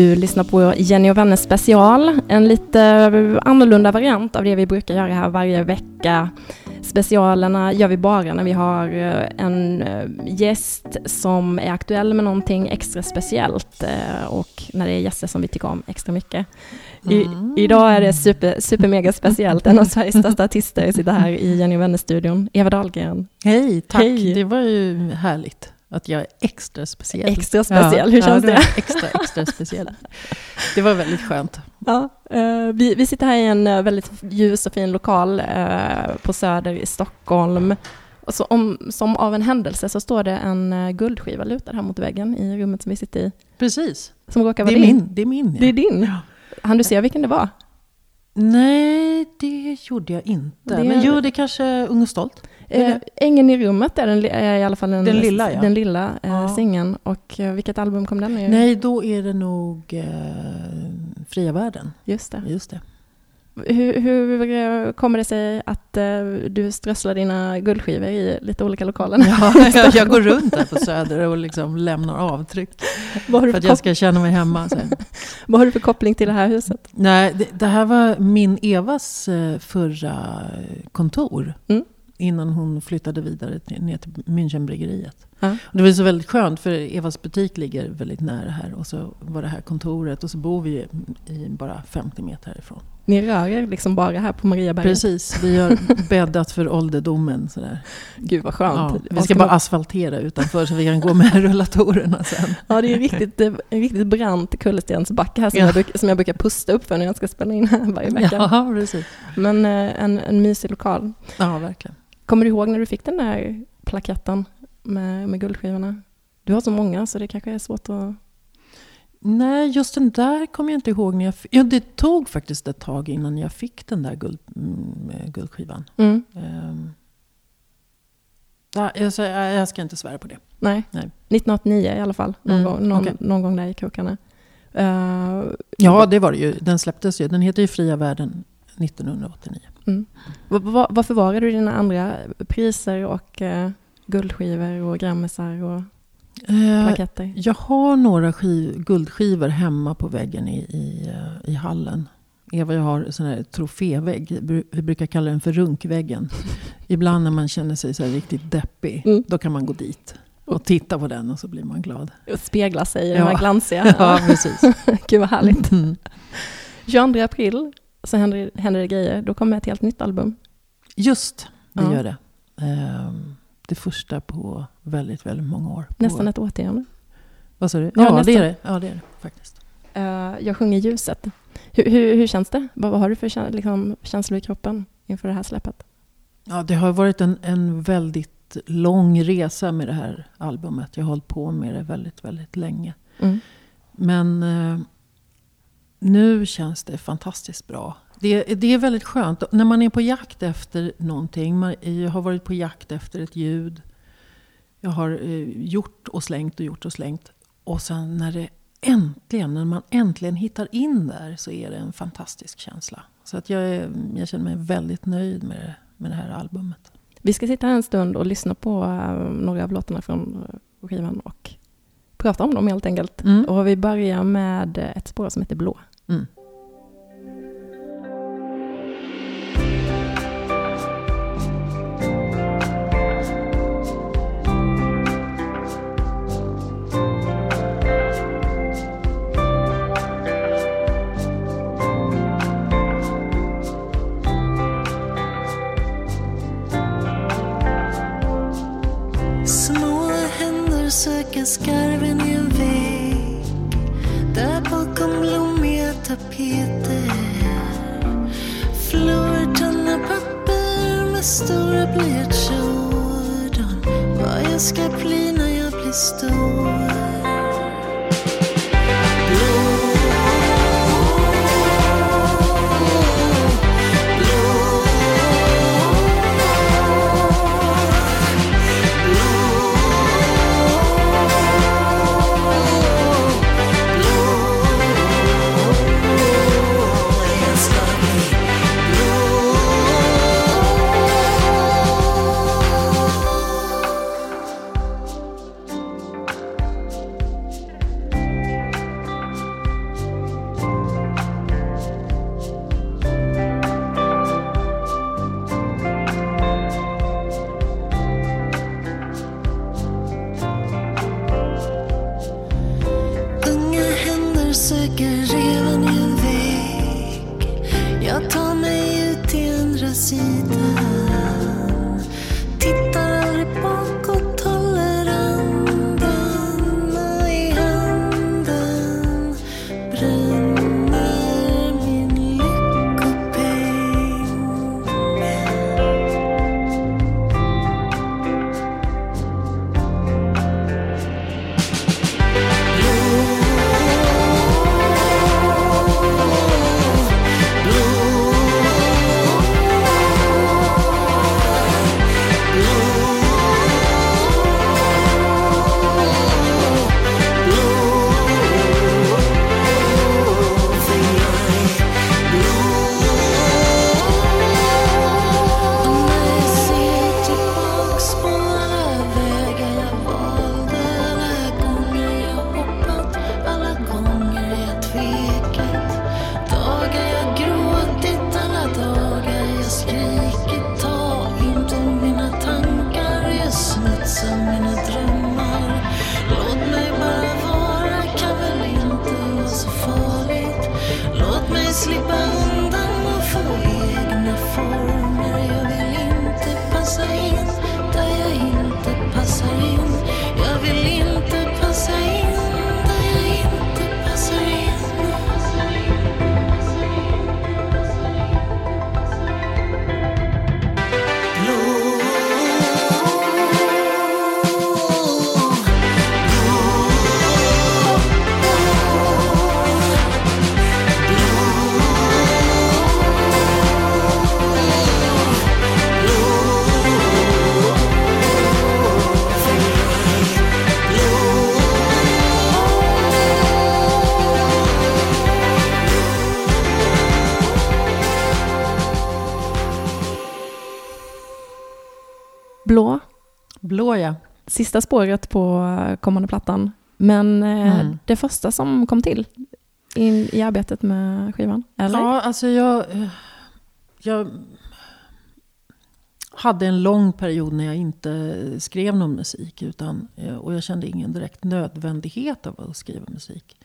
Du lyssnar på Jenny och vänner special, en lite annorlunda variant av det vi brukar göra här varje vecka. Specialerna gör vi bara när vi har eh, en eh, gäst som är aktuell med någonting extra speciellt eh, och när det är gäster som vi tycker om extra mycket. I, Mm. Idag är det super, super mega speciellt. En av Sveriges största artister sitter här i Jenny och vänner-studion. Eva Dahlgren. Hej, tack. Hej. Det var ju härligt att jag är extra speciell. Extra speciell, hur känns ja, det? Extra, extra speciell. Det var väldigt skönt. Ja, eh, vi, vi sitter här i en eh, väldigt ljus och fin lokal eh, på Söder i Stockholm. Och så om, som av en händelse så står det en guldskiva lutad här mot väggen i rummet som vi sitter i. Precis. Som råkar Det vara är din. min. Det är min ja. Det är din. Ja. Han du se vilken det var? Nej, det gjorde jag inte. Det- Men jo, det kanske Ung och stolt. Eh, Ängen i rummet är, den, är i alla fall den, Den lilla, ja. den lilla eh, Ja. singeln. Och eh, vilket album kom den i? Nej, då är det nog eh, Fria Världen. Just det. Just det. Hur, hur eh, kommer det sig att eh, du strösslar dina guldskivor i lite olika lokaler? Ja, jag, jag går runt här på Söder och liksom lämnar avtryck. För för att jag ska känna mig hemma. Vad har du för koppling till det här huset? Nej, det, det här var min Evas eh, förra kontor. Mm. Innan hon flyttade vidare till, ner till Münchenbryggeriet. Ja. Och det var så väldigt skönt för Evas butik ligger väldigt nära här. Och så var det här kontoret och så bor vi i bara 50 meter härifrån. Ni rör er liksom bara här på Mariaberget. Precis, vi har bäddat för ålderdomen. Sådär. Gud vad skönt. Ja, vi ska bara asfaltera utanför så vi kan gå med rullatorerna sen. Ja, det är riktigt, en riktigt brant kullerstensbacke här som, Ja. jag som jag brukar pusta upp för när jag ska spela in här varje vecka. Ja, precis. Men eh, en, en mysig lokal. Ja, verkligen. Kommer du ihåg när du fick den där plaketten med, med guldskivorna? Du har så många så det kanske är svårt att... Nej, just den där kommer jag inte ihåg. När jag ja, det tog faktiskt ett tag innan jag fick den där guld, mm, eh, guldskivan. Mm, Um, ja, jag, ska inte svära på det. nej. Nej. 1989 i alla fall. Någon, Mm, gång, någon, okej. någon gång där i krokarna. Eh, Ja, det var det ju. Den släpptes ju. Den heter ju Fria Världen 1989. Mm. Va- va- vad förvarar du dina andra priser och eh, guldskivor och grammisar och Eh, plaketter? jag har några skiv, guldskivor hemma på väggen i, i, eh, i hallen. Eva jag har sån här trofévägg. Vi brukar kalla den för runkväggen. Ibland när man känner sig så riktigt deppig, Mm. då kan man gå dit och titta på den och så blir man glad. Och spegla sig i Ja. den här glansiga. Ja, precis. Gud vad härligt. Mm. 22 april så händer, händer det grejer. Då kommer ett helt nytt album. Just, det Ja. gör det. Ehm, det första på väldigt, väldigt många år. Nästan ett årtionde. Vad sa du? Ja, Ja, det är det. Ja, det är det faktiskt. Eh, jag sjunger ljuset. Hur, hur, hur känns det? Vad, vad har du för liksom, känslor i kroppen inför det här släppet? Ja, det har varit en, en väldigt lång resa med det här albumet. Jag har hållit på med det väldigt, väldigt länge. Mm. Men eh, nu känns det fantastiskt bra. Det, det är väldigt skönt. När man är på jakt efter någonting. Man, jag har varit på jakt efter ett ljud. Jag har eh, gjort och slängt och gjort och slängt. Och sen när det äntligen, när man äntligen hittar in där så är det en fantastisk känsla. Så att jag, är, jag känner mig väldigt nöjd med det, med det här albumet. Vi ska sitta här en stund och lyssna på eh, några av låtarna från skivan och prata om dem helt enkelt. Mm. Och vi börjar med ett spår som heter Blå. Mm. Blå, Blå ja. sista spåret på eh, kommande plattan. Men eh, Mm. det första som kom till in, i arbetet med skivan, eller? Ja, alltså jag, eh, jag hade en lång period när jag inte skrev någon musik. Utan, och jag kände ingen direkt nödvändighet av att skriva musik.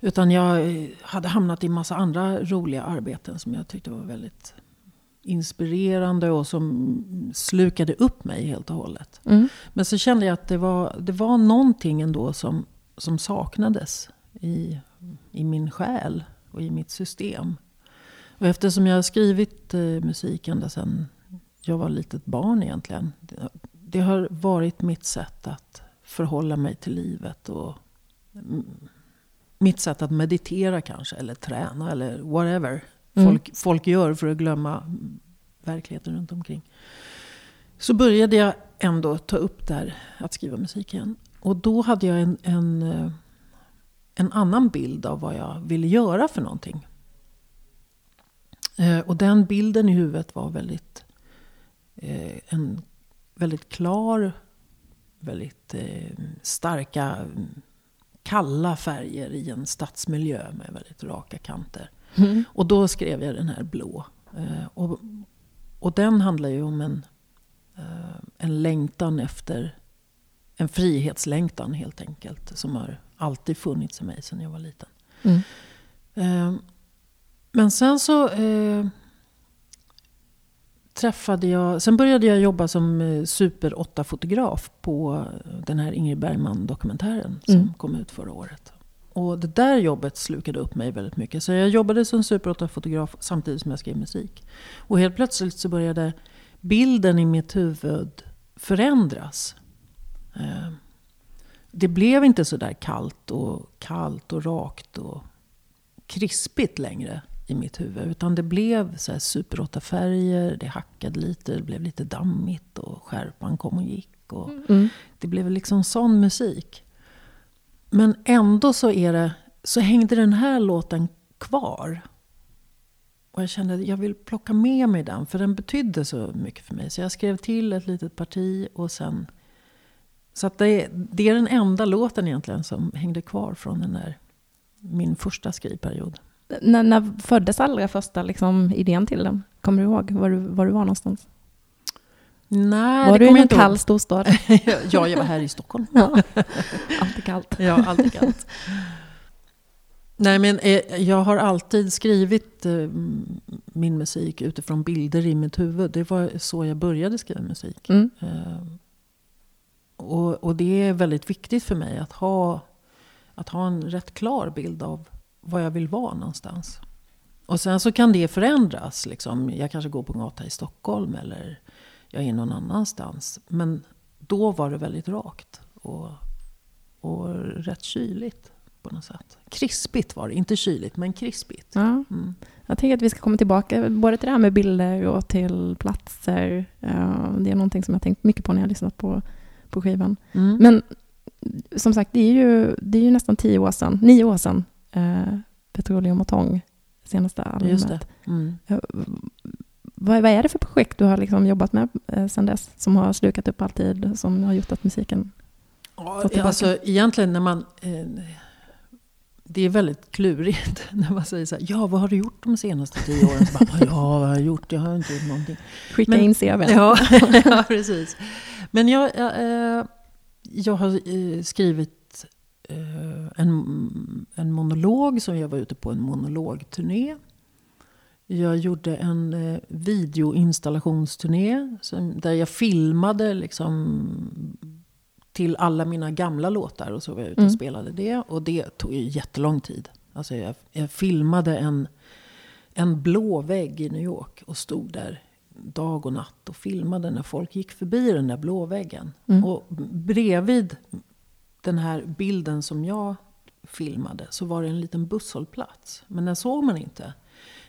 Utan jag hade hamnat i massa andra roliga arbeten som jag tyckte var väldigt inspirerande och som slukade upp mig helt och hållet. Mm. Men så kände jag att det var, det var någonting ändå som, som saknades i, i min själ och i mitt system. Och eftersom jag har skrivit eh, musik ända sedan jag var litet barn egentligen. Det, det har varit mitt sätt att förhålla mig till livet. och Mitt sätt att meditera kanske, eller träna eller whatever. Mm. Folk, gör för att glömma verkligheten runt omkring. Så började jag ändå ta upp där att skriva musik igen. Och då hade jag en, en, eh, en annan bild av vad jag ville göra för någonting. Eh, Och den bilden i huvudet var väldigt, eh, en väldigt klar, väldigt eh, starka, kalla färger i en stadsmiljö med väldigt raka kanter. Mm. Och då skrev jag den här blå. Eh, och, och den handlar ju om en, eh, en längtan efter, en frihetslängtan helt enkelt. Som har alltid funnits i mig sedan jag var liten. Mm. Eh, men sen så eh, träffade jag, sen började jag jobba som Super 8-fotograf på den här Ingrid Bergman-dokumentären som Mm. kom ut förra året. Och det där jobbet slukade upp mig väldigt mycket. Så jag jobbade som Super 8-fotograf samtidigt som jag skrev musik. Och helt plötsligt så började bilden i mitt huvud förändras. Eh, Det blev inte så där kallt och kallt och rakt och krispigt längre i mitt huvud. Utan det blev så super 8-färger, det hackade lite, det blev lite dammigt och skärpan kom och gick. Och Mm. det blev liksom sån musik. Men ändå så, är det, så hängde den här låten kvar. Och jag kände att jag vill plocka med mig den, för den betydde så mycket för mig. Så jag skrev till ett litet parti och sen... Så att det, det är den enda låten egentligen som hängde kvar från den där, min första skrivperiod. När, när föddes allra första liksom, idén till den? Kommer du ihåg var du var, du var någonstans? Nej, var det du i ihåg. kall storstad? ja, jag var här i Stockholm. ja, alltid kallt. Ja, alltid kallt. Nej, men eh, jag har alltid skrivit eh, min musik utifrån bilder i mitt huvud. Det var så jag började skriva musik. Mm. Eh, och, och det är väldigt viktigt för mig att ha, att ha en rätt klar bild av var jag vill vara någonstans. Och sen så kan det förändras. Liksom. Jag kanske går på en gata i Stockholm eller jag är någon annanstans. Men då var det väldigt rakt och, och rätt kyligt på något sätt. Krispigt var det, inte kyligt men krispigt. Ja. Mm. Jag tänker att vi ska komma tillbaka både till det här med bilder och till platser. Eh, Det är någonting som jag tänkt mycket på när jag lyssnat på, på skivan. Mm. Men som sagt, det är ju, det är ju nästan tio år sedan, nio år sedan, eh, Petroleum och Tång, senaste albumet. Mm. Vad, vad är det för projekt du har liksom jobbat med eh, sedan dess, som har slukat upp all tid, som har gjort att musiken... Ja, alltså egentligen när man... Eh, det är väldigt klurigt när man säger så här, ja vad har du gjort de senaste tio åren? Så bara, ja vad har jag gjort? Jag har inte gjort någonting. Skicka Men- in CVn. Ja, ja precis. Men jag, jag, eh, jag har eh, skrivit eh, en, en monolog som jag var ute på en monologturné. Jag gjorde en eh, videoinstallationsturné som, där jag filmade liksom till alla mina gamla låtar och så var jag ute och Mm. spelade det. Och det tog ju jättelång tid. Alltså jag, jag filmade en, en blå vägg i New York och stod där dag och natt och filmade när folk gick förbi den där blå väggen. Mm. Och bredvid den här bilden som jag filmade så var det en liten busshållplats. Men den såg man inte.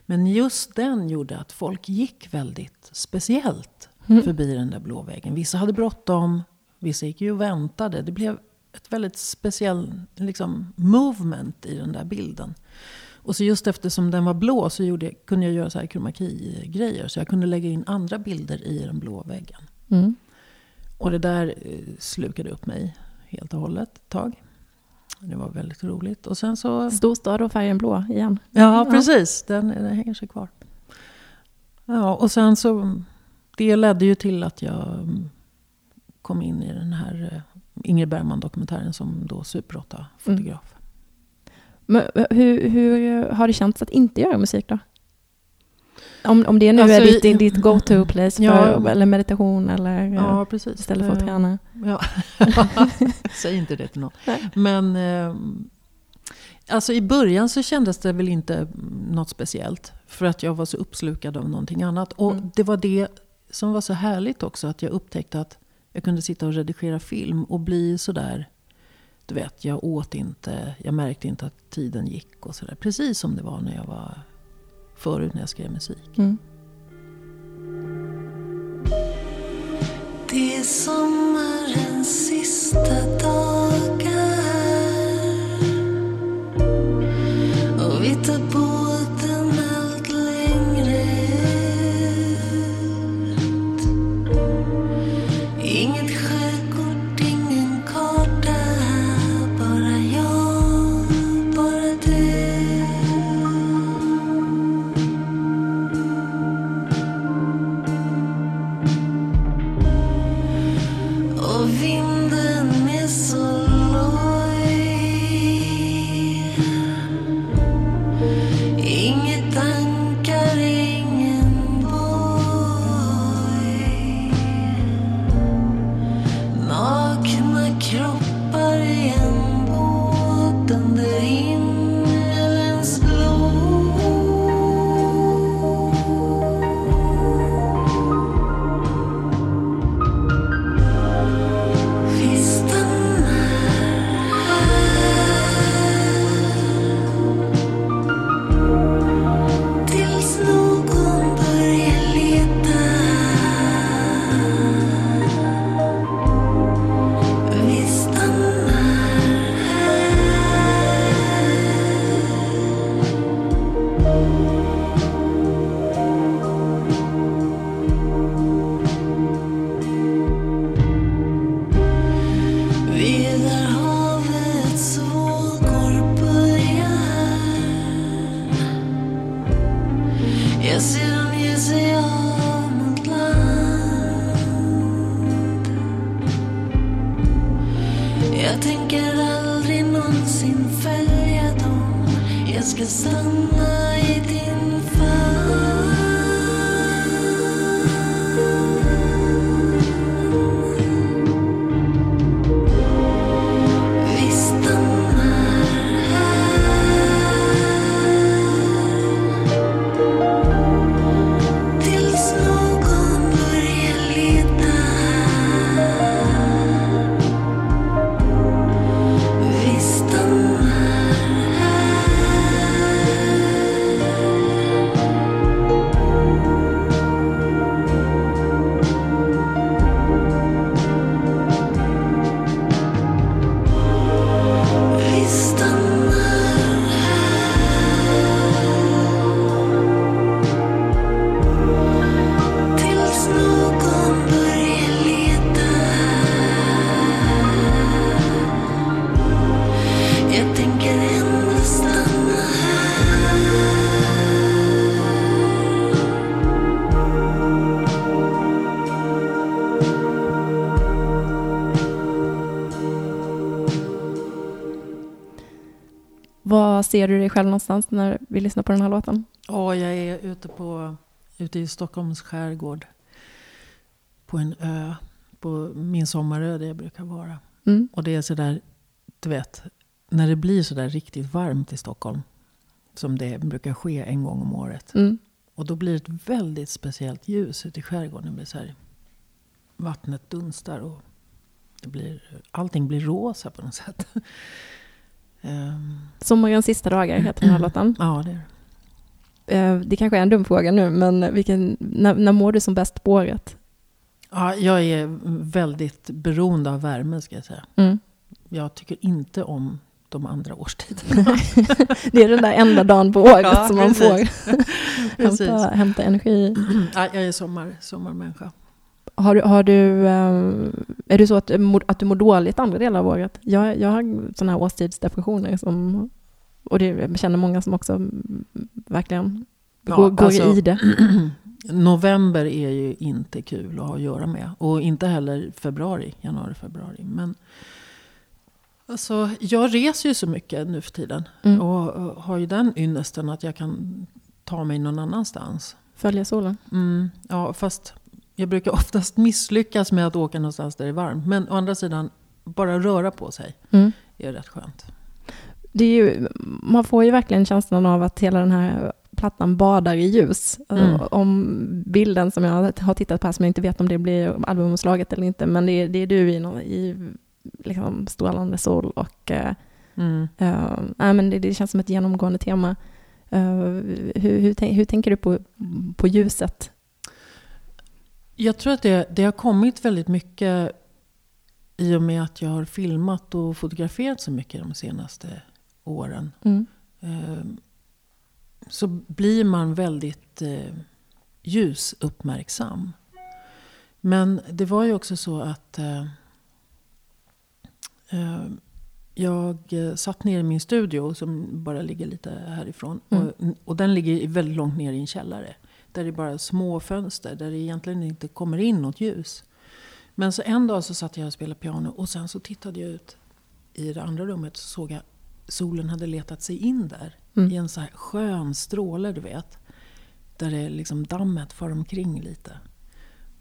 Men just den gjorde att folk gick väldigt speciellt Mm. förbi den där blå väggen. Vissa hade bråttom, vissa gick ju och väntade. Det blev ett väldigt speciellt liksom, movement i den där bilden. Och så just eftersom den var blå så gjorde, kunde jag göra så här kromaki-grejer. Så jag kunde lägga in andra bilder i den blå väggen. Mm. Och det där eh, slukade upp mig helt och hållet ett tag. Det var väldigt roligt. Och sen så... Storstad och färgen blå igen. Ja, precis. Den, den hänger sig kvar. Ja, och sen så... Det ledde ju till att jag mm, kom in i den här eh, Ingrid Bergman-dokumentären som då Super 8-fotograf. Men eh, hur, hur har det känts att inte göra musik då? Om, om det nu Alltså, är ditt, i- ditt go-to-place, för, Ja. eller meditation eller eh, Ja, precis. istället för att Eh, träna. Ja. Säg inte det till någon. Nej. Men eh, alltså i början så kändes det väl inte något speciellt. För att jag var så uppslukad av någonting annat. Och Mm. det var det som var så härligt också. Att jag upptäckte att jag kunde sitta och redigera film och bli sådär. Du vet, jag åt inte. Jag märkte inte att tiden gick och sådär. Precis som det var när jag var förut när jag skrev musik. Mm. Det är sommarens sista dagar och vi tar båten ser du dig själv någonstans när vi lyssnar på den här låten? Ja, jag är ute, på, ute i Stockholms skärgård. På en ö. På min sommarö där jag brukar vara. Mm. Och det är sådär, du vet, när det blir sådär riktigt varmt i Stockholm. Som det brukar ske en gång om året. Mm. Och då blir det ett väldigt speciellt ljus ute i skärgården. Det blir så här, vattnet dunstar och det blir, allting blir rosa på något sätt. Ehm, Sommarens sista dagar heter den här låten. ja, det är det. Eh, Det kanske är en dum fråga nu, men vilken, när, när mår du som bäst på året? Ja, jag är väldigt beroende av värme ska jag säga. Mm. Jag tycker inte om de andra årstiderna. Det är den där enda dagen på året Ja, som man precis. får hämta, hämta energi. Ja, jag är sommar, sommarmänniska. Har du, har du, eh, är det så att, att du mår dåligt andra delar av året? Jag, jag har sådana här årstidsdepressioner som, och det, jag känner många som också verkligen Ja, går, går alltså- i det. November är ju inte kul att ha att göra med. Och inte heller februari, januari, februari. Men alltså, jag reser ju så mycket nu för tiden. Mm. Och, och har ju den ynnesten att jag kan ta mig någon annanstans. Följa solen. Mm, ja, fast jag brukar oftast misslyckas med att åka någonstans där det är varmt. Men å andra sidan, bara röra på sig Mm. är rätt skönt. Det är ju, man får ju verkligen känslan av att hela den här plattan badar i ljus. Mm. Eh, Om bilden som jag har tittat på här, som jag inte vet om det blir albumomslaget eller inte, men det är, det är du i, i liksom strålande sol och eh, Mm. eh, nej, men det, det känns som ett genomgående tema. Eh, hur, hur, hur tänker du på, på ljuset? Jag tror att det, det har kommit väldigt mycket i och med att jag har filmat och fotograferat så mycket de senaste åren. Mm. Eh, så blir man väldigt eh, ljusuppmärksam. Men det var ju också så att eh, eh, jag eh, satt ner i min studio som bara ligger lite härifrån. Mm. Och, och den ligger väldigt långt ner i en källare. Där det är bara små fönster, där det egentligen inte kommer in något ljus. Men så en dag så satt jag och spelade piano och sen så tittade jag ut i det andra rummet så såg jag solen hade letat sig in där. Mm. I en så här skön stråle, du vet. Där det liksom dammet far omkring lite.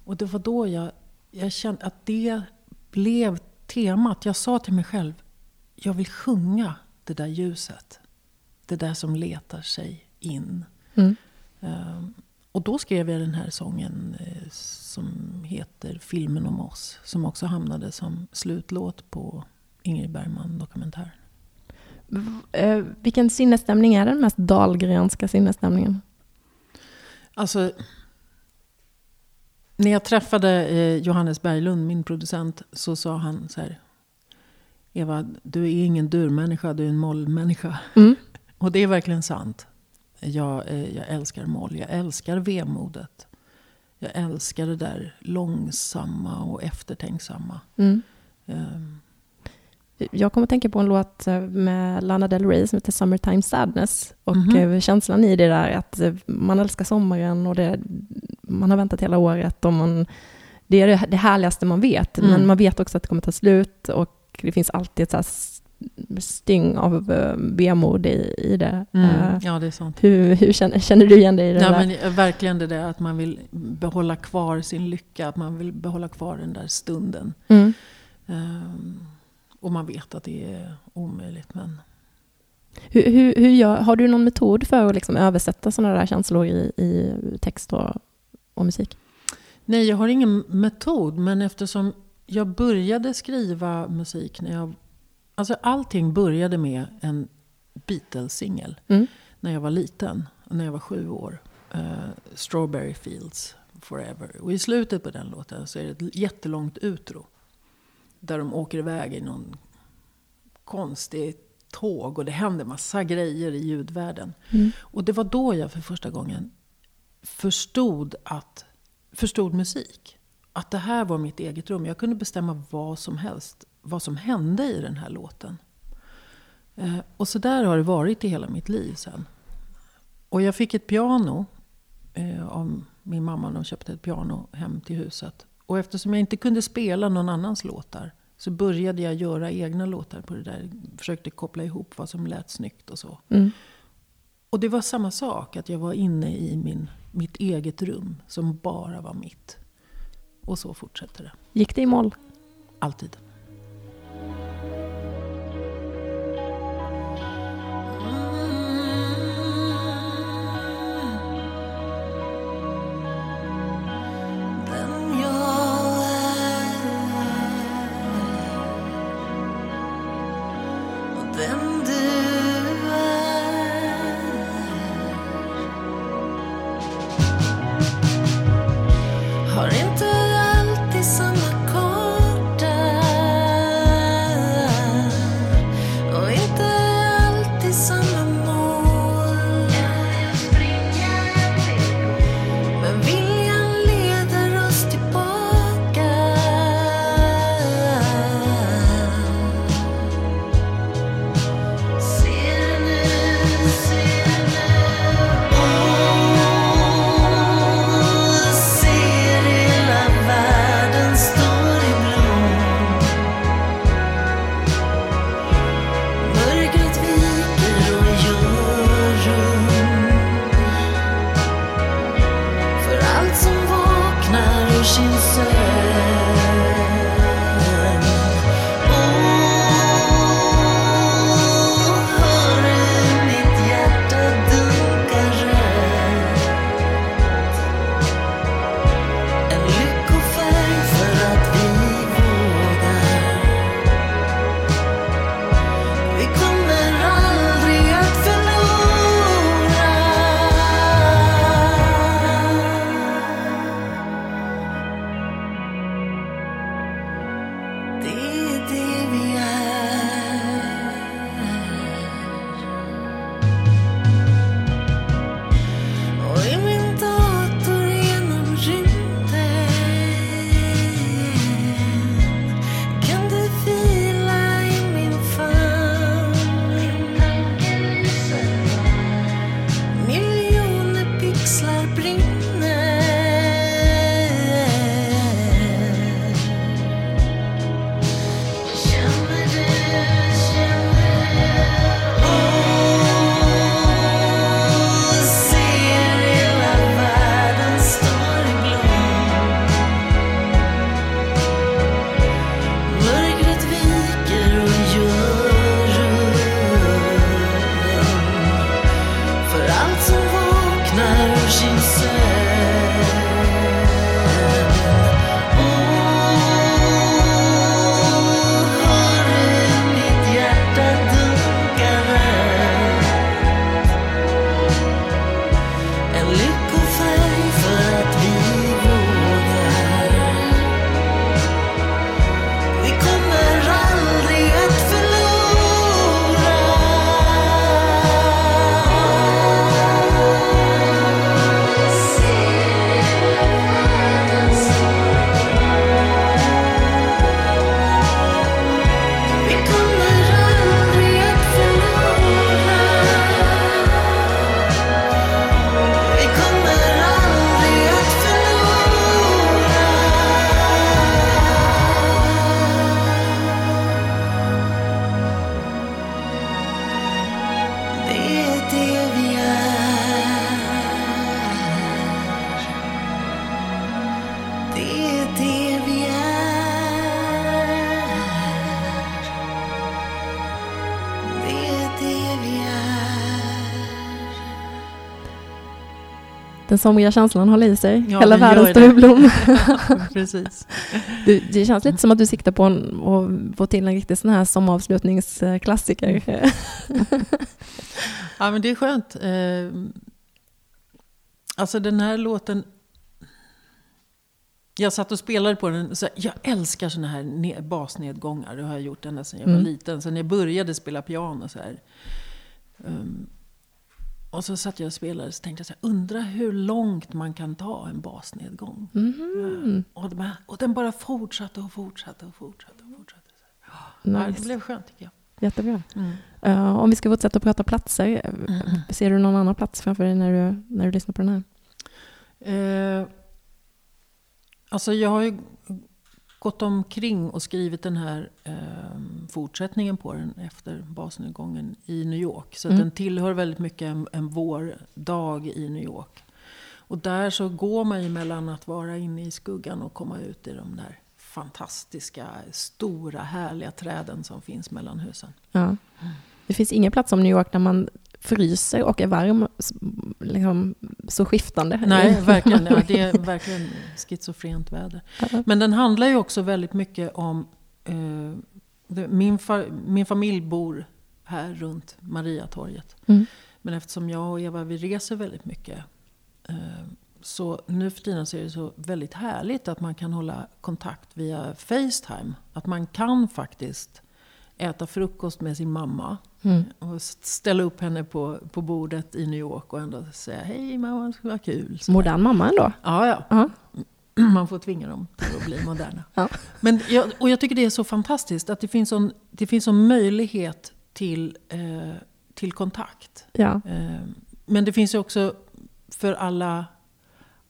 Och det var då jag, jag kände att det blev temat. Jag sa till mig själv, jag vill sjunga det där ljuset. Det där som letar sig in. Mm. Ehm, och då skrev jag den här sången eh, som heter Filmen om oss. Som också hamnade som slutlåt på Ingrid Bergman dokumentär. Eh, vilken sinnesstämning är den mest Dahlgrenska sinnesstämningen? Alltså, när jag träffade eh, Johannes Berglund, min producent, så sa han så här. Eva, du är ingen durmänniska, du är en mollmänniska. Mm. Och det är verkligen sant. Jag, eh, jag älskar moll, jag älskar vemodet. Jag älskar det där långsamma och eftertänksamma. Mm. Ehm, Jag kommer att tänka på en låt eh, med Lana Del Rey som heter Summertime Sadness. Och Mhm. eh, känslan i det där att man älskar sommaren och det, man har väntat hela året. Och man, det är det, det härligaste man vet. Mm. Men man vet också att det kommer ta slut och det finns alltid ett så här s- styng av eh, vemod i, i det. Mm. Eh, Ja, det är sant. hur hur känner, känner du igen dig i det Ja, där? men verkligen det där att man vill behålla kvar sin lycka. Att man vill behålla kvar den där stunden. Mm. Ehm, och man vet att det är omöjligt. Men Hur, hur, hur gör, har du någon metod för att liksom översätta sådana där känslor i, i text och, och musik? Nej, jag har ingen metod. Men eftersom jag började skriva musik när jag... Alltså allting började med en Beatles-singel. Mm. När jag var liten. När jag var sju år. Eh, Strawberry Fields Forever. Och i slutet på den låten så är det ett jättelångt utro. Där de åker iväg i någon konstig tåg. Och det händer massa grejer i ljudvärlden. Mm. Och det var då jag för första gången förstod, att, förstod musik. Att det här var mitt eget rum. Jag kunde bestämma vad som helst. Vad som hände i den här låten. Eh, och så där har det varit i hela mitt liv sen. Och jag fick ett piano eh, av min mamma. De köpte ett piano hem till huset. Och eftersom jag inte kunde spela någon annans låtar. Så började jag göra egna låtar på det där. Försökte koppla ihop vad som lät snyggt och så. Mm. Och det var samma sak, att jag var inne i min, mitt eget rum som bara var mitt. Och så fortsätter det. Gick det i moll? Alltid. Música somriga känslan håller i sig. Ja, Hela den världen står i blom. Precis. Du, det känns lite som att du siktar på att få till en riktig sån här sommaravslutningsklassiker. Ja, men det är skönt. Eh, alltså den här låten... Jag satt och spelade på den. Så jag älskar såna här ne- basnedgångar. Det har jag gjort ända sedan jag var Mm. liten. Sen jag började spela piano så här. Um, och så satt jag och spelade och så tänkte jag så här, undra hur långt man kan ta en basnedgång. Mhm. Och, de och den bara fortsatte och fortsatte och fortsatte och fortsatte. Ja, det Nice. blev skönt tycker jag. Jättebra. Mm. Eh, om vi ska fortsätta prata platser, eh, Mm. ser du någon annan plats framför dig när du, när du lyssnar på den här? Eh, alltså jag har ju gått omkring och skrivit den här eh, fortsättningen på den efter basnedgången i New York. Så Mm. den tillhör väldigt mycket en, en vårdag i New York. Och där så går man ju mellan att vara inne i skuggan och komma ut i de där fantastiska, stora, härliga träden som finns mellan husen. Ja. Det finns ingen plats som New York där man fryser och är varm, liksom, så skiftande. Nej, verkligen. Ja, det är verkligen schizofrent väder. Men den handlar ju också väldigt mycket om... Eh, min, fa- min familj bor här runt Mariatorget. Mm. Men eftersom jag och Eva vi reser väldigt mycket. Eh, så nu för tiden så är det så väldigt härligt att man kan hålla kontakt via Facetime. Att man kan faktiskt äta frukost med sin mamma. Mm. Och ställa upp henne på, på bordet i New York och ändå säga hej mamma, det skulle vara kul. Så Modern mamma ändå. Ja, ja. Ja. Man får tvinga dem till att bli moderna. Ja. Men jag, och jag tycker det är så fantastiskt att det finns en, det finns en möjlighet till, eh, till kontakt. Ja. Eh, men det finns ju också för alla,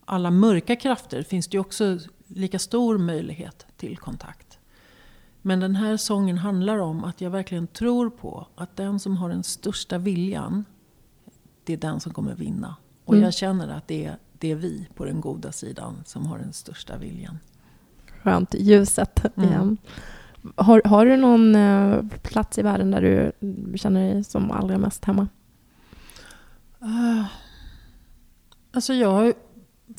alla mörka krafter finns det ju också lika stor möjlighet till kontakt. Men den här sången handlar om att jag verkligen tror på att den som har den största viljan, det är den som kommer vinna. Och Mm. jag känner att det är, det är vi på den goda sidan som har den största viljan. Skönt, ljuset Mm. igen. Har, har du någon eh, plats i världen där du känner dig som allra mest hemma? Uh, alltså jag har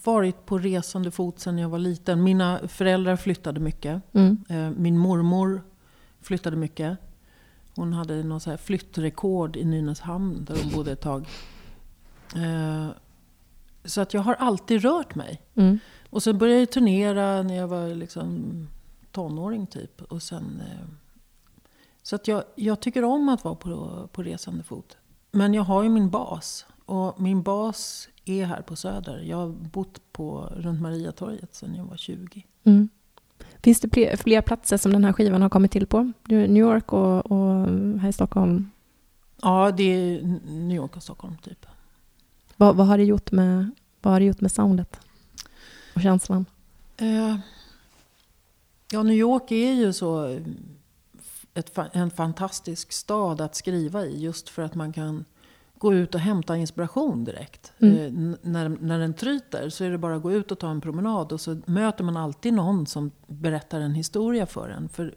varit på resande fot sedan jag var liten. Mina föräldrar flyttade mycket. Mm. Eh, Min mormor flyttade mycket. Hon hade någon så här flyttrekord i Nynäshamn där hon bodde ett tag. Eh, Så att jag har alltid rört mig. Mm. Och sen började jag turnera när jag var liksom tonåring typ. Och sen, eh, så att jag, jag tycker om att vara på, på resande fot. Men jag har ju min bas. Och min bas är här på Söder. Jag har bott på, runt Mariatorget sedan jag var 20. Mm. Finns det fler, platser som den här skivan har kommit till på? New York och, och här i Stockholm. Ja, det är New York och Stockholm typ. Vad, vad, har det gjort med, vad har det gjort med soundet? Och känslan? Eh, ja, New York är ju så eh, ett, en fantastisk stad att skriva i. Just för att man kan gå ut och hämta inspiration direkt. Mm. Eh, när, när den tryter så är det bara att gå ut och ta en promenad. Och så möter man alltid någon som berättar en historia för en. För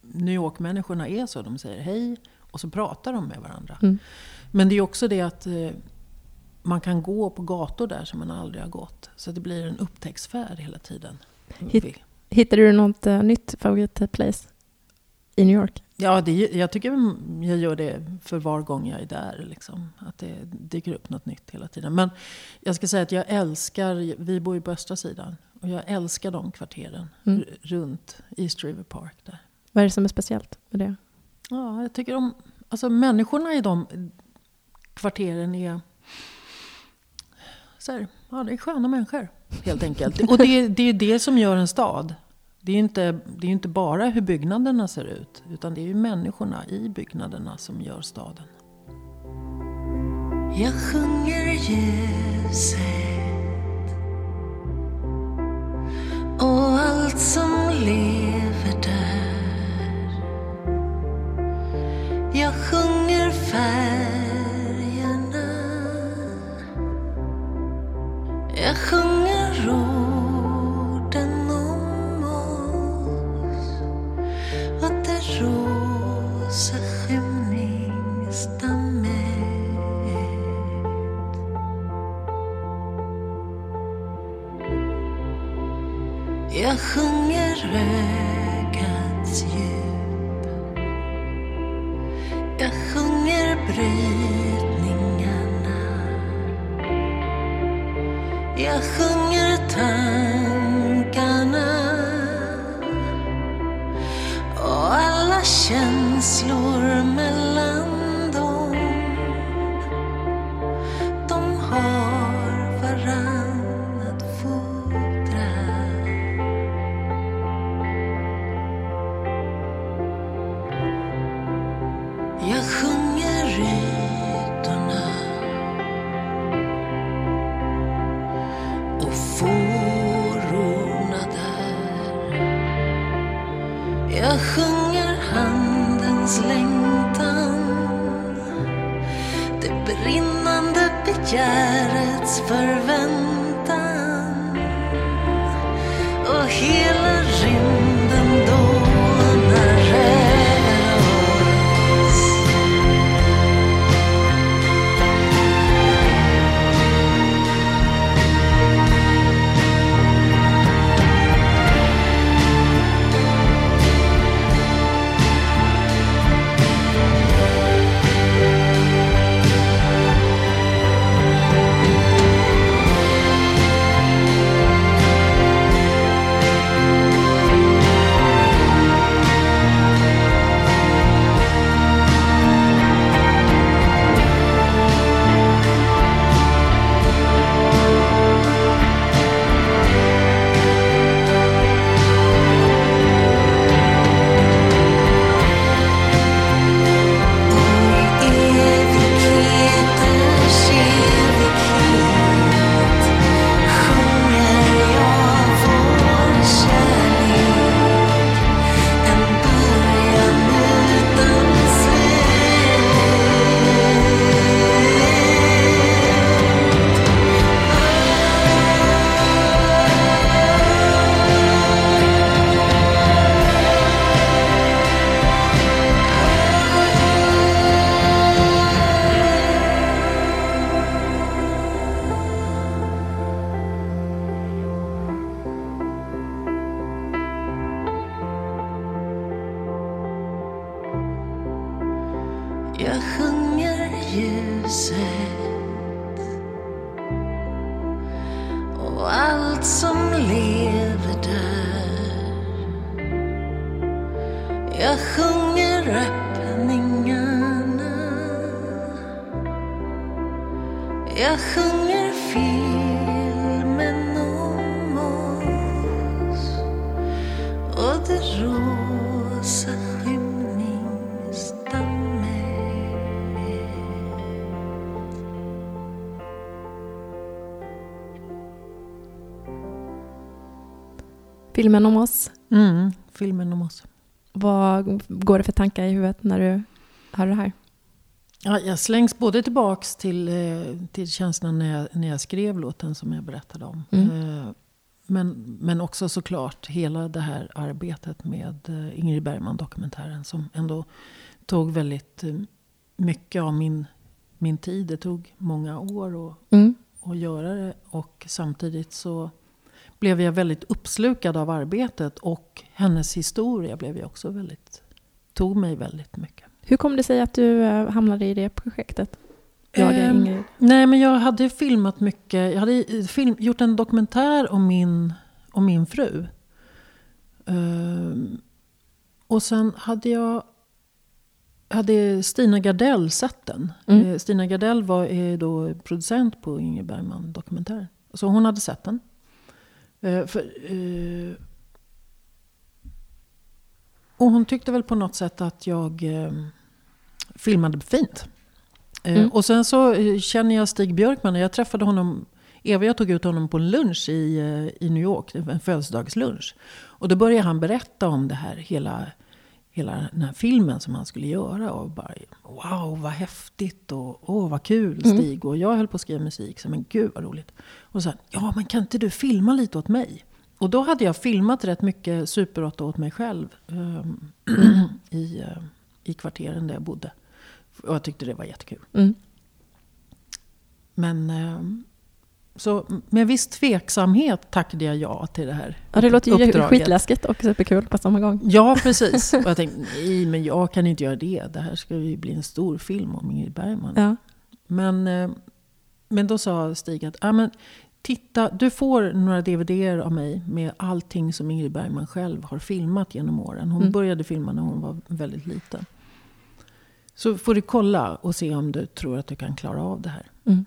New York-människorna är så. De säger hej och så pratar de med varandra. Mm. Men det är också det att eh, man kan gå på gator där som man aldrig har gått. Så det blir en upptäcktsfärd hela tiden. Hit- Hittade du något uh, nytt favoritplace i New York? Ja, det, jag tycker jag gör det för var gång jag är där. Liksom. Att det dyker upp något nytt hela tiden. Men jag ska säga att jag älskar, vi bor ju på östra sidan. Och jag älskar de kvarteren Mm. runt East River Park där. Vad är det som är speciellt med det? Ja, jag tycker om, alltså människorna i de kvarteren är så här, ja, det är sköna människor helt enkelt. Och det, det är det som gör en stad. Det är ju inte, det är inte bara hur byggnaderna ser ut, utan det är ju människorna i byggnaderna som gör staden. Jag sjunger ljuset och allt som lever där. Jag sjunger färgerna. Jag sjunger Filmen om oss. Mm, filmen om oss. Vad går det för tankar i huvudet när du hör det här? Ja, jag slängs både tillbaks till, eh, till känslan när jag, när jag skrev låten som jag berättade om. Mm. Eh, Men, men också såklart hela det här arbetet med eh, Ingrid Bergman-dokumentären. Som ändå tog väldigt mycket av min, min tid. Det tog många år att, Mm. att göra det. Och samtidigt så blev jag väldigt uppslukad av arbetet. Och hennes historia blev jag också väldigt, tog mig väldigt mycket. Hur kom det sig att du eh, hamnade i det projektet? Jag är Ingrid. Nej, men jag hade filmat mycket. Jag hade eh, film, gjort en dokumentär om min, om min fru. Ehm, och sen hade jag... Hade Stina Gardell sett den. Mm. Eh, Stina Gardell var är då producent på Ingrid Bergman dokumentär. Så hon hade sett den. Eh, för, eh, och hon tyckte väl på något sätt att jag eh, filmade fint. Eh, Mm. Och sen så eh, känner jag Stig Björkman. Jag träffade honom. Eva och jag tog ut honom på en lunch i, i New York. En födelsedagslunch. Och då började han berätta om det här. Hela, hela den här filmen som han skulle göra. Och bara wow vad häftigt. Och åh vad kul Mm. Stig. Och jag höll på att skriva musik. Så men gud vad roligt. Och sen ja men kan inte du filma lite åt mig? Och då hade jag filmat rätt mycket Super 8 åt mig själv. ehm, i, eh, I kvarteren där jag bodde. Och jag tyckte det var jättekul. Mm. Men eh, Så med viss tveksamhet tackade jag ja till det här Ja, det låter ju skitläskigt och superkul på samma gång. Ja, precis. Och jag tänkte, nej men jag kan inte göra det. Det här ska ju bli en stor film om Ingrid Bergman. Ja. Men, eh, men då sa Stig att, ah, men, titta, du får några dvd av mig med allting som Ingrid Bergman själv har filmat genom åren. Hon Mm. började filma när hon var väldigt liten. Så får du kolla och se om du tror att du kan klara av det här. Mm.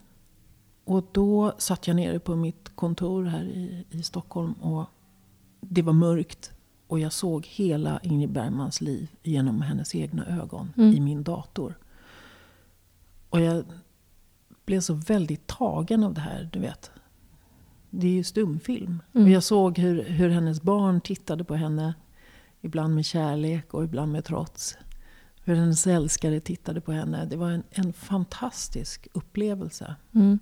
Och då satt jag nere på mitt kontor här i, i Stockholm och det var mörkt. Och jag såg hela Ingrid Bergmans liv genom hennes egna ögon Mm. i min dator. Och jag blev så väldigt tagen av det här, du vet. Det är ju stumfilm. Mm. Och jag såg hur, hur hennes barn tittade på henne. Ibland med kärlek och ibland med trots. Hur hennes älskare tittade på henne. Det var en, en fantastisk upplevelse. Mm.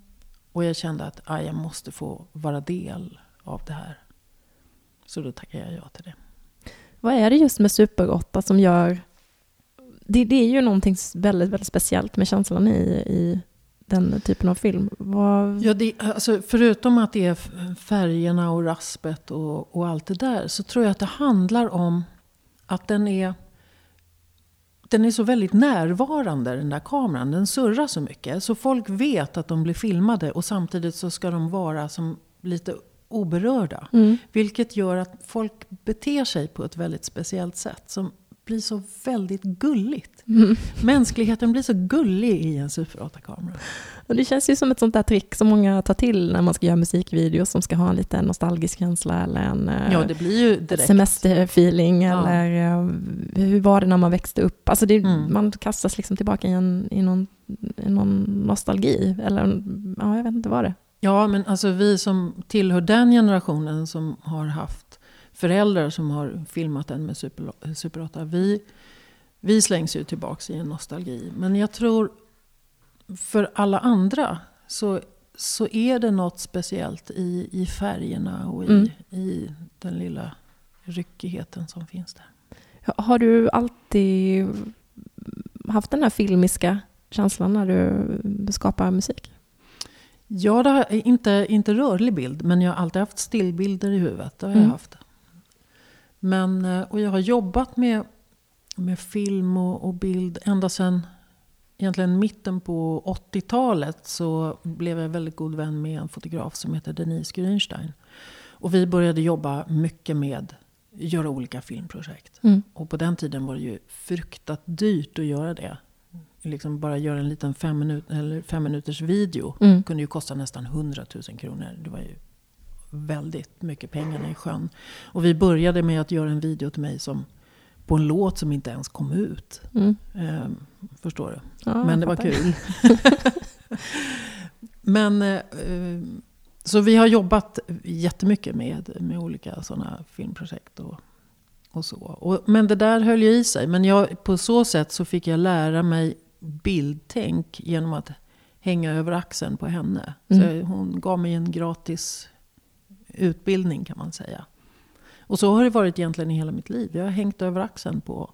Och jag kände att ah, jag måste få vara del av det här. Så då tackade jag ja till det. Vad är det just med Super 8 som gör... Det, det är ju någonting väldigt, väldigt speciellt med känslan i, i den typen av film. Vad, Ja, det, alltså, förutom att det är färgerna och raspet och, och allt det där. Så tror jag att det handlar om att den är, den är så väldigt närvarande den där kameran. Den surrar så mycket. Så folk vet att de blir filmade och samtidigt så ska de vara som lite oberörda. Mm. Vilket gör att folk beter sig på ett väldigt speciellt sätt. Som blir så väldigt gulligt. Mm. Mänskligheten blir så gullig i en Super 8-kamera. Och det känns ju som ett sånt där trick som många tar till när man ska göra musikvideos som ska ha en lite nostalgisk känsla eller en eh, Ja, det blir ju direkt. semesterfeeling Ja. eller eh, hur var det när man växte upp? Alltså det, Mm. man kastas liksom tillbaka i, en, i, någon, i någon nostalgi eller ja, jag vet inte vad det. Ja, men alltså vi som tillhör den generationen som har haft föräldrar som har filmat den med Super, Super 8. Vi, vi slängs ju tillbaka i en nostalgi. Men jag tror för alla andra så, så är det något speciellt i, i färgerna och i, Mm. i den lilla ryckigheten som finns där. Har du alltid haft den här filmiska känslan när du skapar musik? Ja, det har, inte, inte rörlig bild, men jag har alltid haft stillbilder i huvudet. Det har jag Mm. haft. Men, eh, och jag har jobbat med, med film och, och bild ända sedan egentligen mitten på 80-talet. Så blev jag väldigt god vän med en fotograf som heter Denise Grünstein. Och vi började jobba mycket med göra olika filmprojekt. Mm. Och på den tiden var det ju fruktat dyrt att göra det. Liksom bara göra en liten fem, minut, eller fem minuters video Mm. kunde ju kosta nästan 100 000 kronor. Det var ju väldigt mycket pengar i sjön. Och vi började med att göra en video till mig som, på en låt som inte ens kom ut. Mm. Ehm, förstår du? Ja, Men det var kul. Men, eh, så vi har jobbat jättemycket med, med olika sådana filmprojekt. Och, och så. Och, men det där höll ju i sig. Men jag, på så sätt så fick jag lära mig bildtänk genom att hänga över axeln på henne. Så Mm. hon gav mig en gratis utbildning kan man säga. Och så har det varit egentligen i hela mitt liv. Jag har hängt över axeln på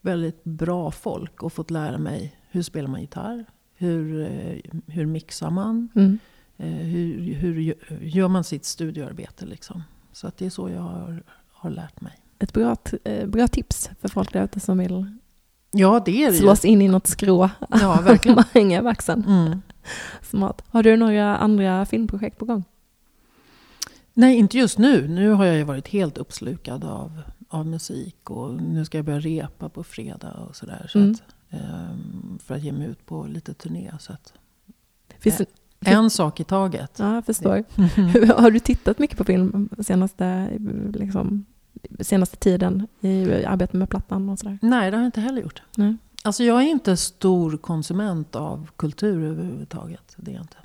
väldigt bra folk och fått lära mig hur spelar man gitarr? Hur, eh, hur mixar man? Mm. Eh, Hur, hur gö- gör man sitt studioarbete? Liksom? Så att det är så jag har, har lärt mig. Ett bra, eh, bra tips för folk där ute som vill Ja, det är det ju. slås in i något skrå. Ja, verkligen. Man hänger över axeln. Mm. Smart. Har du några andra filmprojekt på gång? Nej, inte just nu. Nu har jag ju varit helt uppslukad av, av musik. Och nu ska jag börja repa på fredag och sådär. Så Mm. att, ehm, för att ge mig ut på lite turné. Så att, Finns det, en sak i taget. ja, jag förstår. Har du tittat mycket på film senaste, liksom, senaste tiden i arbetet med plattan och sådär? Nej, det har jag inte heller gjort. Nej. Alltså jag är inte stor konsument av kultur överhuvudtaget. Det är inte.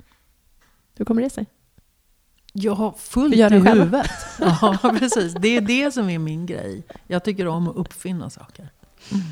Hur kommer det sig? Jag har fullt gör i huvudet. Ja, precis. Det är det som är min grej. Jag tycker om att uppfinna saker. Alla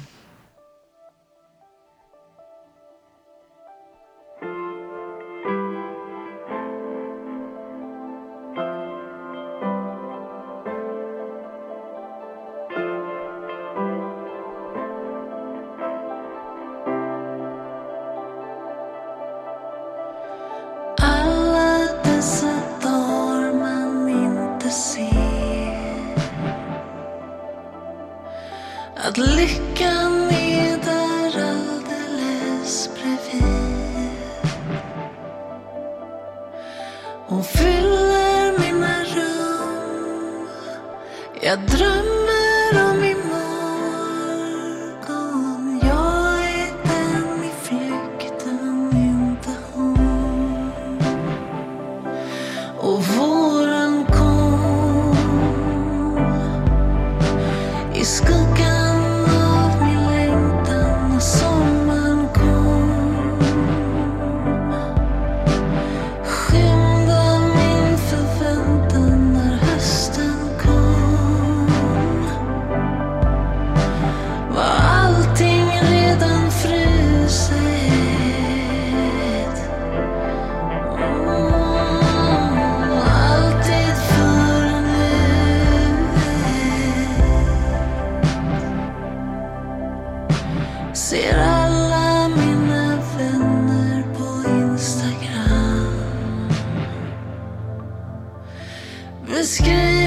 skin.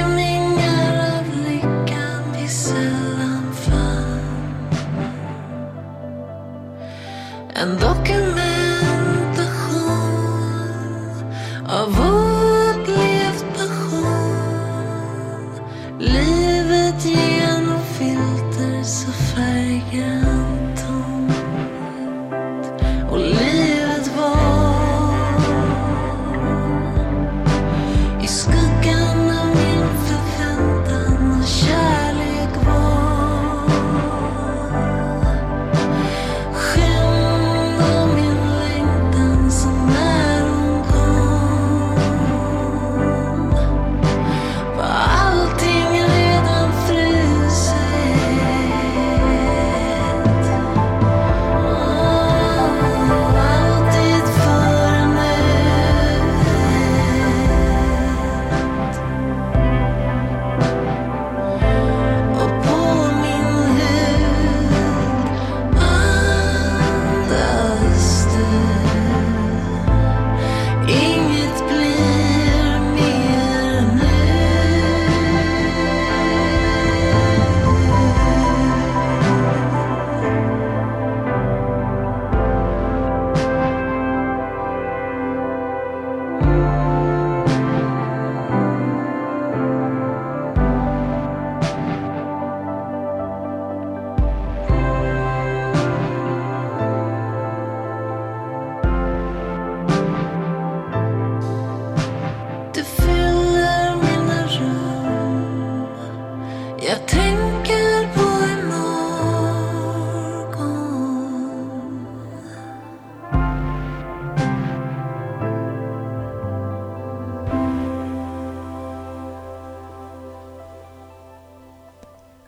Jag tänker på imorgon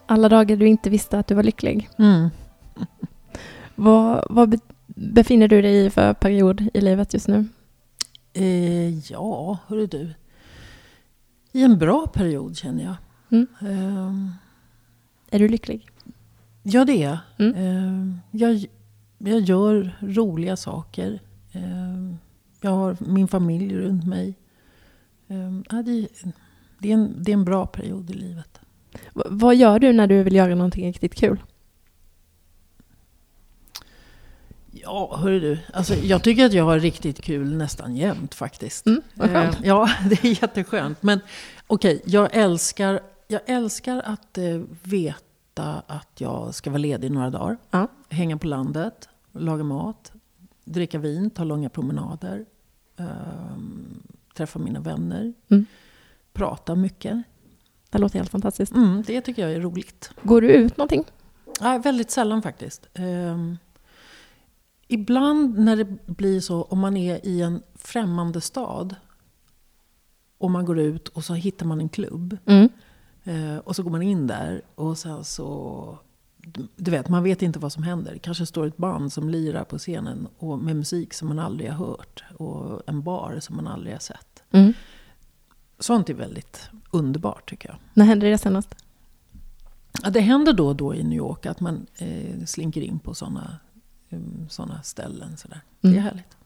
Alla dagar du inte visste att du var lycklig. Mm. Vad, vad be, befinner du dig i för period i livet just nu? Eh, ja, hörru du. I en bra period känner jag. Mm. Ehm, Är du lycklig? ja, det är jag. Mm. Ehm, jag. Jag gör roliga saker. Ehm, jag har min familj runt mig. Ja, det, det, är en, det är en bra period i livet. V- vad gör du när du vill göra någonting riktigt kul? Ja, hörru du. Alltså, jag tycker att jag har riktigt kul nästan jämt faktiskt. Mm, vad skönt. Ja, det är jätteskönt. Men okej, jag, älskar, jag älskar att eh, veta att jag ska vara ledig några dagar. Ja. Hänga på landet, laga mat, dricka vin, ta långa promenader. ehm, träffa mina vänner. Mm. Prata mycket. Det låter helt fantastiskt. Mm, det tycker jag är roligt. Går du ut någonting? Ja, väldigt sällan faktiskt. Ehm, ibland när det blir så, om man är i en främmande stad och man går ut och så hittar man en klubb. Mm. Eh, och så går man in där och sen så... Du vet, man vet inte vad som händer. Kanske står ett band som lirar på scenen och med musik som man aldrig har hört. Och en bar som man aldrig har sett. Mm. Sånt är väldigt underbart tycker jag. När hände det senast? Ja, det händer då och då i New York att man eh, slinker in på sådana såna ställen. Sådär. Det är Mm. härligt.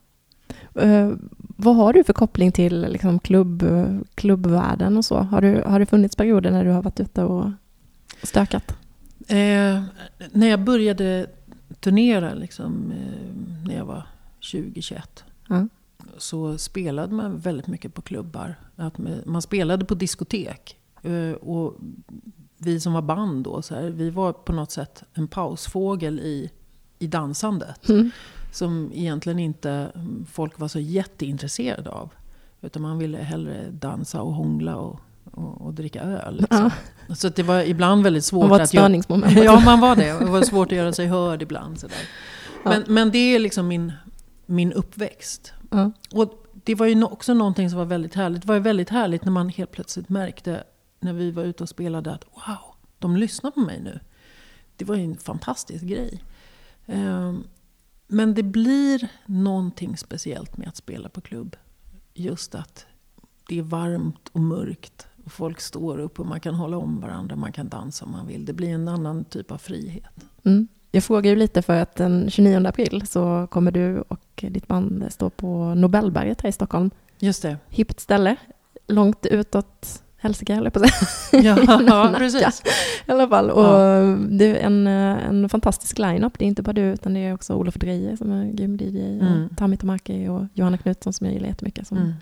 Eh, vad har du för koppling till liksom, klubb, klubbvärlden och så? Har, du, har det funnits perioder när du har varit ute och stökat? Eh, när jag började turnera, liksom, eh, när jag var 20-21. Ja. Så spelade man väldigt mycket på klubbar. Att man- man spelade på diskotek. Eh, och vi som var band då, så här, vi var på något sätt en pausfågel i, i dansandet. Mm. Som egentligen inte folk var så jätteintresserade av. Utan man ville hellre dansa och hångla och, och, och dricka öl. Liksom. Så att det var ibland väldigt svårt Man var ett att störningsmoment. Ja, man var det. Det var svårt att göra sig hörd ibland. Sådär. Men, men det är liksom min, min uppväxt. Ja. Och det var ju också någonting som var väldigt härligt. Det var ju väldigt härligt när man helt plötsligt märkte när vi var ute och spelade att wow, de lyssnar på mig nu. Det var ju en fantastisk grej. Ehm, Men det blir någonting speciellt med att spela på klubb. Just att det är varmt och mörkt. Och folk står upp och man kan hålla om varandra. Man kan dansa om man vill. Det blir en annan typ av frihet. Mm. Jag frågar ju lite för att den 29 april så kommer du och ditt band stå på Nobelberget här i Stockholm. Just det. Hippt ställe, långt utåt helsike höll jag på att säga. Ja, Nacka. precis. I alla fall. Och Ja. det är en, eh, en fantastisk line-up. Det är inte bara du utan det är också Olof Dreje som är grym DJ. Mm. Och Tammy Tamaki och Johanna Knutsson som jag gillar jättemycket som Mm.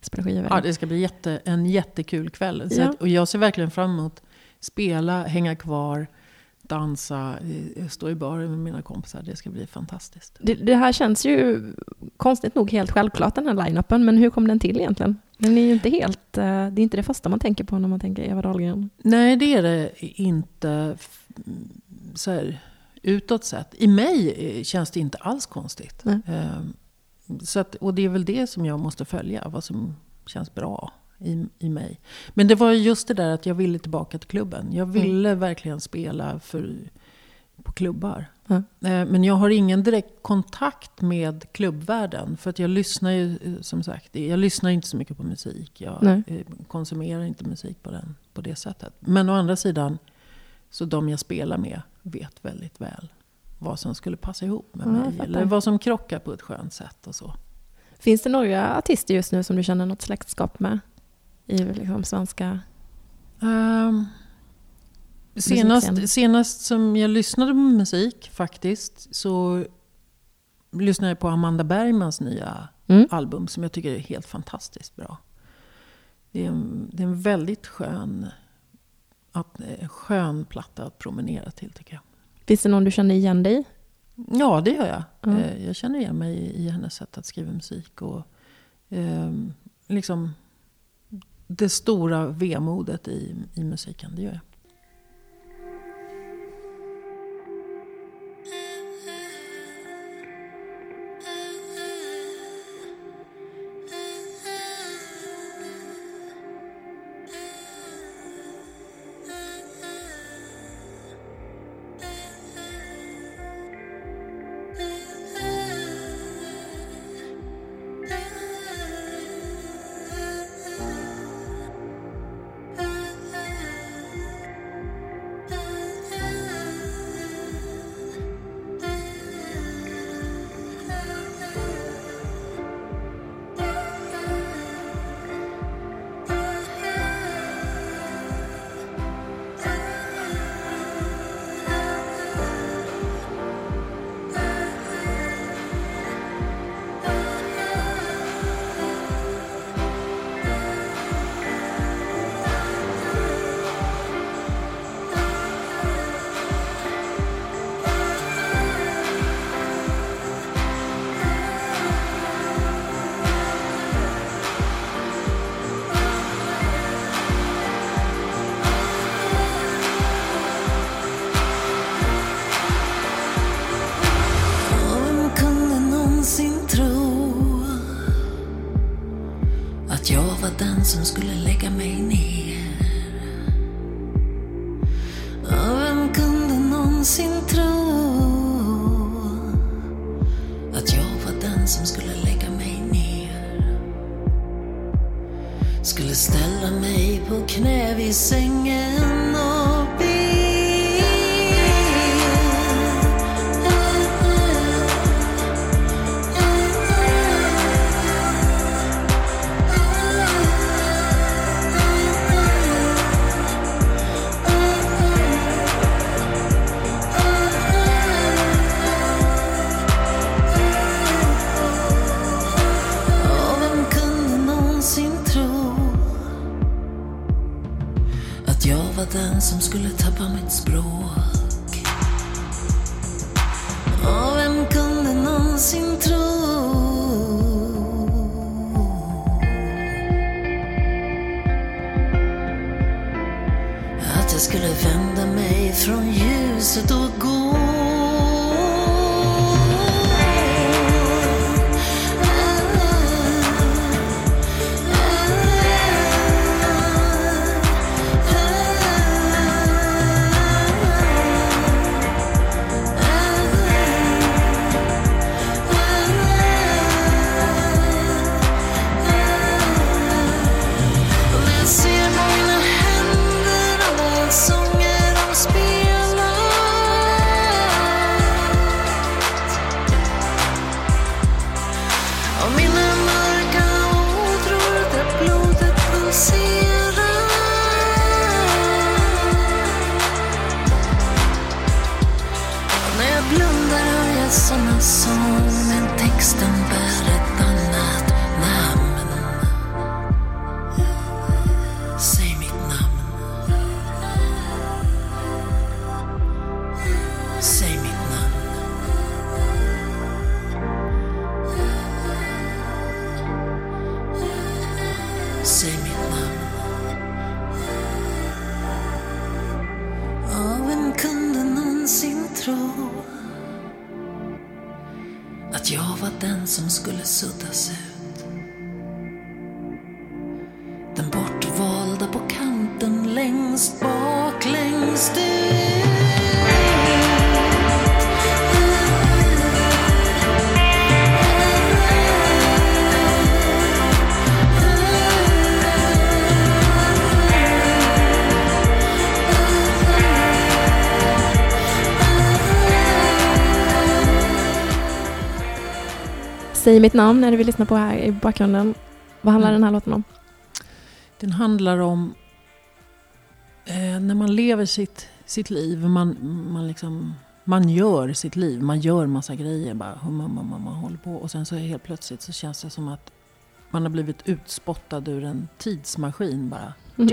spelar skivor. Ja, det ska bli jätte, en jättekul kväll. Ja. att, och jag ser verkligen fram emot spela, hänga kvar, dansa, eh, stå i baren med mina kompisar. Det ska bli fantastiskt. Det, det här känns ju konstigt nog helt självklart den här line-upen, men hur kom den till egentligen? Den är ju inte helt, eh, det är inte det första man tänker på när man tänker Eva Dahlgren. Nej, det är det inte f- så här, utåt sett. I mig eh, känns det inte alls konstigt. Nej. Ehm, Så att, och det är väl det som jag måste följa, vad som känns bra i, i mig. Men det var just det där att jag ville tillbaka till klubben. Jag ville verkligen spela för, på klubbar. Eh, Men jag har ingen direkt kontakt med klubbvärlden. För att jag lyssnar ju, eh, som sagt, jag lyssnar inte så mycket på musik. Jag Nej. eh, konsumerar inte musik på, den, på det sättet. Men å andra sidan, så de jag spelar med vet väldigt väl vad som skulle passa ihop med jag mig. Eller vad som krockar på ett skönt sätt och så. Finns det några artister just nu som du känner något släktskap med? I liksom svenska... Ehm, senast, senast som jag lyssnade på musik faktiskt så lyssnade jag på Amanda Bergmans nya Mm. album som jag tycker är helt fantastiskt bra. Det är en, det är en väldigt skön, att, eh, skön platta att promenera till tycker jag. Finns det någon du känner igen dig? Ja, det gör jag. Ja. Eh, Jag känner igen mig i hennes sätt att skriva musik. Och ehm, liksom det stora vemodet i, i musiken, det gör jag. Var Säg mitt namn när du vill lyssna på här i bakgrunden. Vad handlar Mm. den här låten om? Den handlar om eh, när man lever sitt, sitt liv. Man, man, liksom, man gör sitt liv. Man gör massa grejer. Bara, hum, hum, hum, man håller på. Och sen så helt plötsligt så känns det som att man har blivit utspottad ur en tidsmaskin bara. Mhm.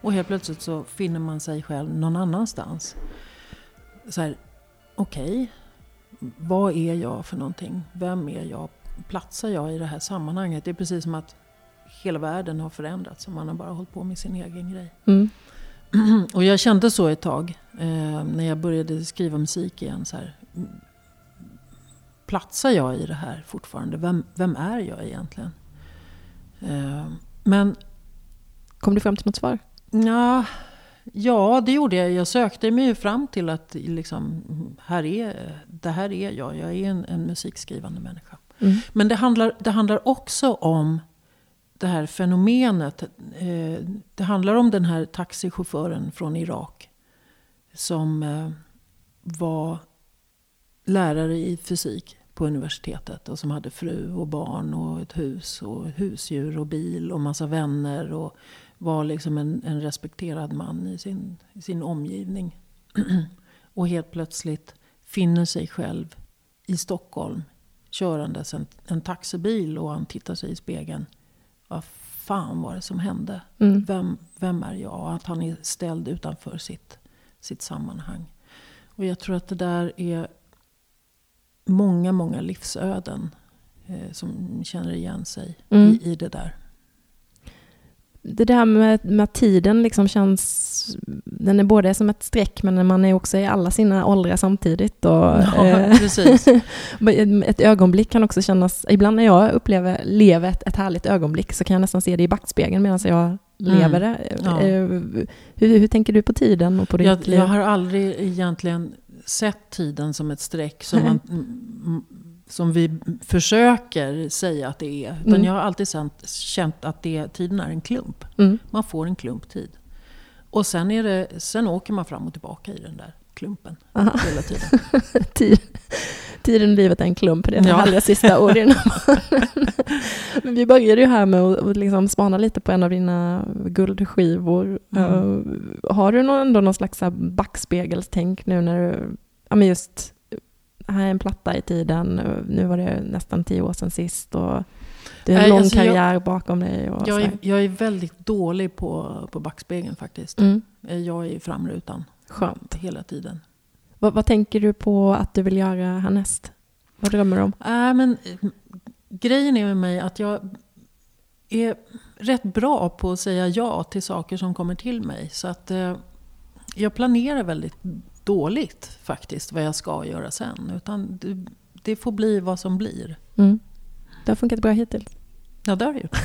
Och helt plötsligt så finner man sig själv någon annanstans. Så här, okej. Vad är jag för någonting? Vem är jag? Platsar jag i det här sammanhanget? Det är precis som att hela världen har förändrats och man har bara hållit på med sin egen grej. Mm. Och jag kände så ett tag eh, när jag började skriva musik igen. Så här, mm, platsar jag i det här fortfarande? Vem, vem är jag egentligen? Eh, men Kom du fram till något svar? ja, ja, det gjorde jag. Jag sökte mig ju fram till att liksom, här är, det här är jag. Jag är en, en musikskrivande människa. Mm. Men det handlar, det handlar också om det här fenomenet. Eh, det handlar om den här taxichauffören från Irak. Som eh, var lärare i fysik på universitetet. Och som hade fru och barn och ett hus och husdjur och bil och massa vänner. Och var liksom en, en respekterad man i sin, i sin omgivning. och helt plötsligt finner sig själv i Stockholm körandes en, en taxibil och han tittar sig i spegeln. Vad fan var det som hände? Mm. Vem, vem är jag? Att han är ställd utanför sitt, sitt sammanhang. Och jag tror att det där är många, många livsöden eh, som känner igen sig Mm. i, i det där. Det där med, med tiden liksom känns... Den är både som ett streck men man är också i alla sina åldrar samtidigt. Och, Ja, eh, ett ögonblick kan också kännas... Ibland när jag upplever, lever ett, ett härligt ögonblick så kan jag nästan se det i backspegeln medan jag lever det. Mm. Ja. Eh, Hur, hur tänker du på tiden och på ditt Jag, jag har aldrig egentligen sett tiden som ett streck Nej. man, mm, som vi försöker säga att det är. Utan Mm. jag har alltid känt, känt att det, tiden är en klump. Mm. Man får en klump tid. Och sen, är det, sen åker man fram och tillbaka i den där klumpen Aha. hela tiden. Tid, tiden i livet är en klump, det är det Ja. allra sista orden. Men vi började ju här med att liksom spana lite på en av dina guldskivor. Mm. Eh, har du någon, ändå någon slags backspegelstänk nu när du, ja men just, här är en platta i tiden, nu var det nästan tio år sedan sist och Du har en lång alltså jag- karriär bakom dig. Och Jag är, jag är väldigt dålig på, på backspegeln faktiskt. Mm, Eh, Jag är i framrutan skönt. hela tiden. Vad, vad tänker du på att du vill göra härnäst? Vad drömmer du om? Äh, men, eh, grejen är med mig att jag är rätt bra på att säga ja till saker som kommer till mig. Så att eh, jag planerar väldigt dåligt faktiskt vad jag ska göra sen. Utan det, det får bli vad som blir. Mm. Det har funkat bra hittills. Ja, det har det gjort.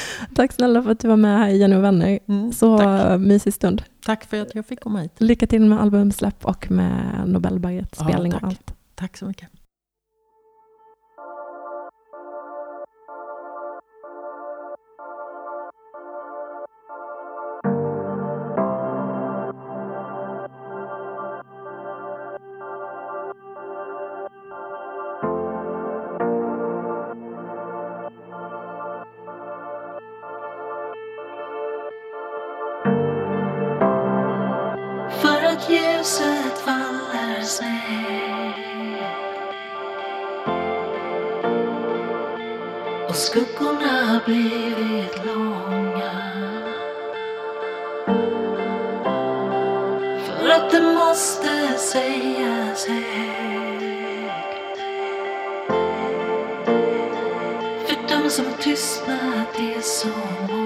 Tack snälla för att du var med här i Jenny och vänner. Mm, Så tack. mysig stund. tack för att jag fick komma hit. Lycka till med albumsläpp och med Nobelberget, Ja, spelning och allt. Tack så mycket. Skuggorna blivit långa. För att det måste sägas högt. För de som tystnat är så många